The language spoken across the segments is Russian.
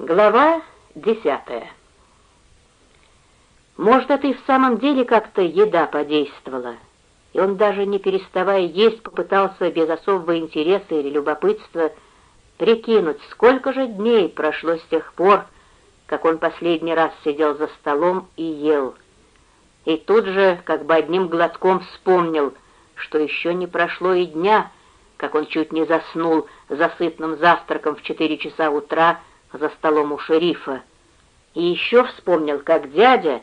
Глава десятая. Может, это и в самом деле как-то еда подействовала, и он даже не переставая есть попытался без особого интереса или любопытства прикинуть, сколько же дней прошло с тех пор, как он последний раз сидел за столом и ел. И тут же, как бы одним глотком вспомнил, что еще не прошло и дня, как он чуть не заснул за сытным завтраком в четыре часа утра, за столом у шерифа. И еще вспомнил, как дядя,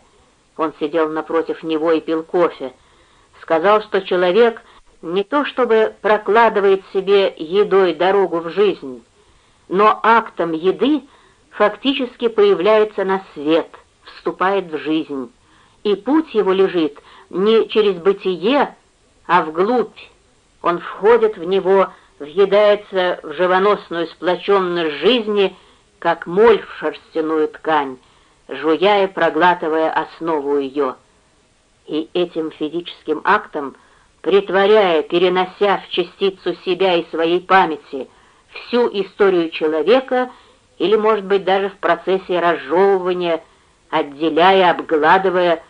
он сидел напротив него и пил кофе, сказал, что человек не то чтобы прокладывает себе едой дорогу в жизнь, но актом еды фактически появляется на свет, вступает в жизнь, и путь его лежит не через бытие, а вглубь. Он входит в него, въедается в живоносную сплоченность жизни — как моль в шерстяную ткань, жуя и проглатывая основу ее. И этим физическим актом, притворяя, перенося в частицу себя и своей памяти всю историю человека, или, может быть, даже в процессе разжевывания, отделяя, обгладывая,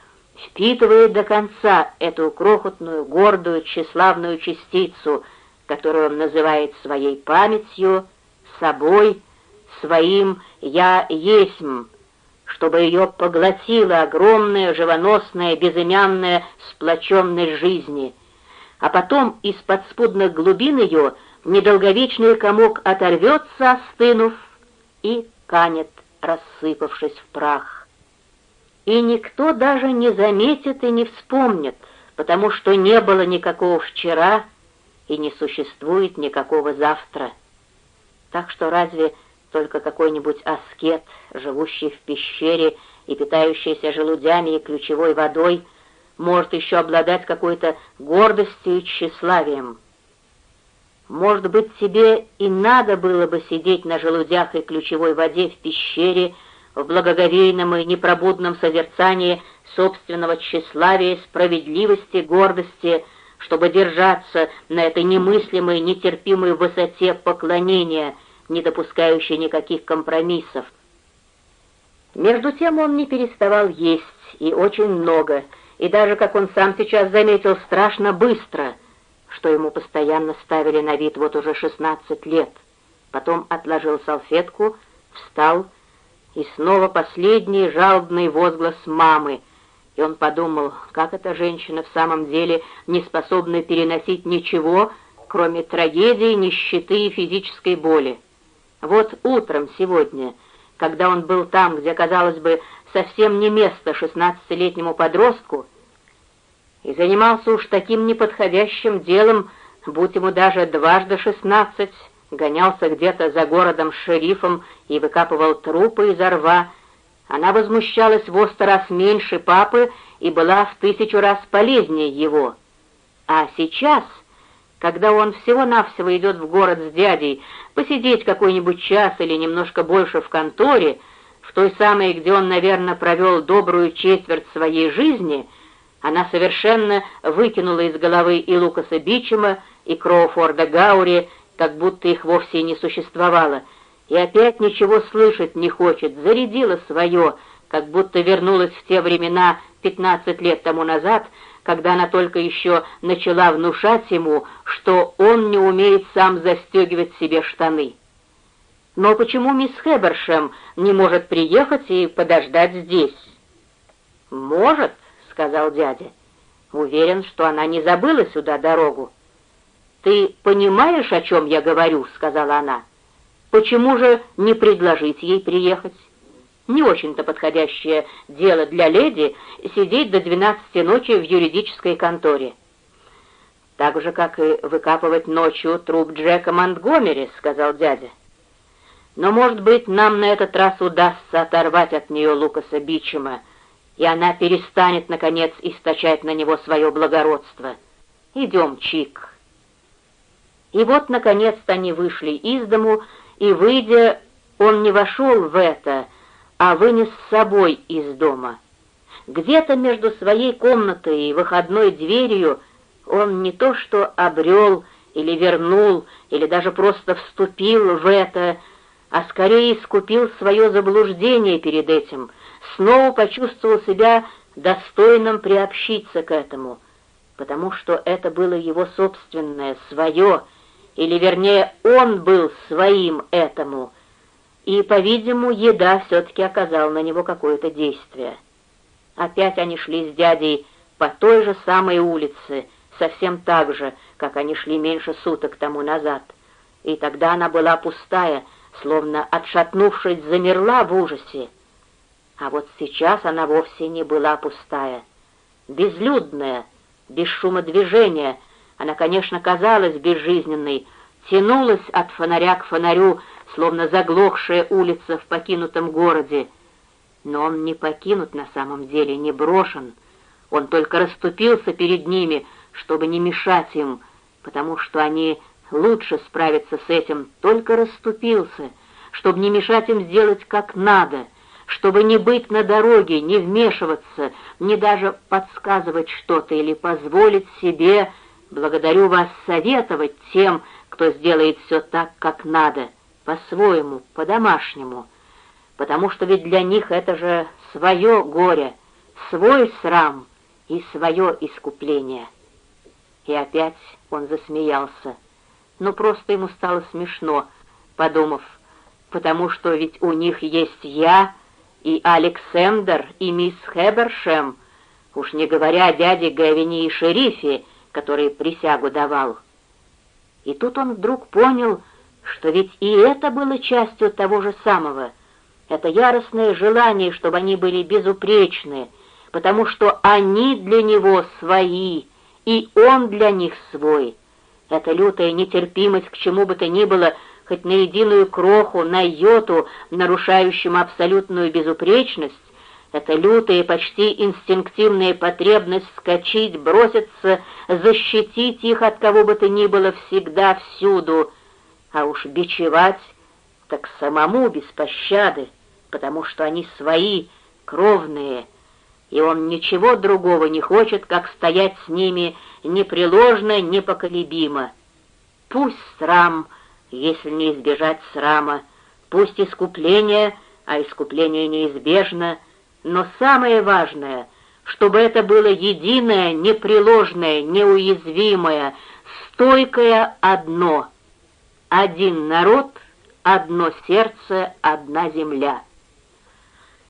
впитывая до конца эту крохотную, гордую, тщеславную частицу, которую он называет своей памятью, собой, своим «я есмь», чтобы ее поглотила огромная, живоносная, безымянная сплоченность жизни, а потом из подспудных глубин ее недолговечный комок оторвется, остынув, и канет, рассыпавшись в прах. И никто даже не заметит и не вспомнит, потому что не было никакого вчера и не существует никакого завтра. Так что разве только какой-нибудь аскет, живущий в пещере и питающийся желудями и ключевой водой, может еще обладать какой-то гордостью и тщеславием. Может быть, тебе и надо было бы сидеть на желудях и ключевой воде в пещере, в благоговейном и непробудном созерцании собственного тщеславия, справедливости, гордости, чтобы держаться на этой немыслимой, нетерпимой высоте поклонения — не допускающий никаких компромиссов. Между тем он не переставал есть, и очень много, и даже, как он сам сейчас заметил, страшно быстро, что ему постоянно ставили на вид вот уже 16 лет. Потом отложил салфетку, встал, и снова последний жалобный возглас мамы, и он подумал, как эта женщина в самом деле не способна переносить ничего, кроме трагедии, нищеты и физической боли. Вот утром сегодня, когда он был там, где, казалось бы, совсем не место шестнадцатилетнему подростку, и занимался уж таким неподходящим делом, будь ему даже дважды шестнадцать, гонялся где-то за городом с шерифом и выкапывал трупы изо рва, она возмущалась в сто раз меньше папы и была в тысячу раз полезнее его. А сейчас когда он всего-навсего идет в город с дядей, посидеть какой-нибудь час или немножко больше в конторе, в той самой, где он, наверное, провел добрую четверть своей жизни, она совершенно выкинула из головы и Лукаса Бичема, и Кроуфорда Гаури, как будто их вовсе и не существовало, и опять ничего слышать не хочет, зарядила свое, как будто вернулась в те времена пятнадцать лет тому назад, когда она только еще начала внушать ему, что он не умеет сам застегивать себе штаны. Но почему мисс Хэбершем не может приехать и подождать здесь? «Может», — сказал дядя. «Уверен, что она не забыла сюда дорогу». «Ты понимаешь, о чем я говорю?» — сказала она. «Почему же не предложить ей приехать?» Не очень-то подходящее дело для леди сидеть до двенадцати ночи в юридической конторе. «Так же, как и выкапывать ночью труп Джека Монтгомери», — сказал дядя. «Но, может быть, нам на этот раз удастся оторвать от нее Лукаса Бичема, и она перестанет, наконец, источать на него свое благородство. Идем, Чик». И вот, наконец-то, они вышли из дому, и, выйдя, он не вошел в это, — а вынес с собой из дома. Где-то между своей комнатой и выходной дверью он не то что обрел или вернул, или даже просто вступил в это, а скорее искупил свое заблуждение перед этим, снова почувствовал себя достойным приобщиться к этому, потому что это было его собственное, свое, или, вернее, он был своим этому, и, по-видимому, еда все-таки оказала на него какое-то действие. Опять они шли с дядей по той же самой улице, совсем так же, как они шли меньше суток тому назад. И тогда она была пустая, словно отшатнувшись, замерла в ужасе. А вот сейчас она вовсе не была пустая. Безлюдная, без шума движения, она, конечно, казалась безжизненной, тянулась от фонаря к фонарю, словно заглохшая улица в покинутом городе. Но он не покинут на самом деле, не брошен. Он только расступился перед ними, чтобы не мешать им, потому что они лучше справиться с этим, только расступился, чтобы не мешать им сделать как надо, чтобы не быть на дороге, не вмешиваться, не даже подсказывать что-то или позволить себе, благодарю вас, советовать тем, кто сделает все так, как надо, по-своему, по-домашнему, потому что ведь для них это же свое горе, свой срам и свое искупление. И опять он засмеялся но просто ему стало смешно, подумав, потому что ведь у них есть я и Александр и мисс Хебершем, уж не говоря о дяде Гевине и шерифе, который присягу давал. И тут он вдруг понял, что ведь и это было частью того же самого. Это яростное желание, чтобы они были безупречны, потому что они для него свои, и он для них свой — эта лютая нетерпимость к чему бы то ни было, хоть на единую кроху, на йоту, нарушающему абсолютную безупречность, эта лютая, почти инстинктивная потребность скачить, броситься, защитить их от кого бы то ни было всегда, всюду, а уж бичевать, так самому без пощады, потому что они свои, кровные, и он ничего другого не хочет, как стоять с ними непреложно, непоколебимо. Пусть срам, если не избежать срама, пусть искупление, а искупление неизбежно, но самое важное, чтобы это было единое, непреложное, неуязвимое, стойкое одно. Один народ, одно сердце, одна земля —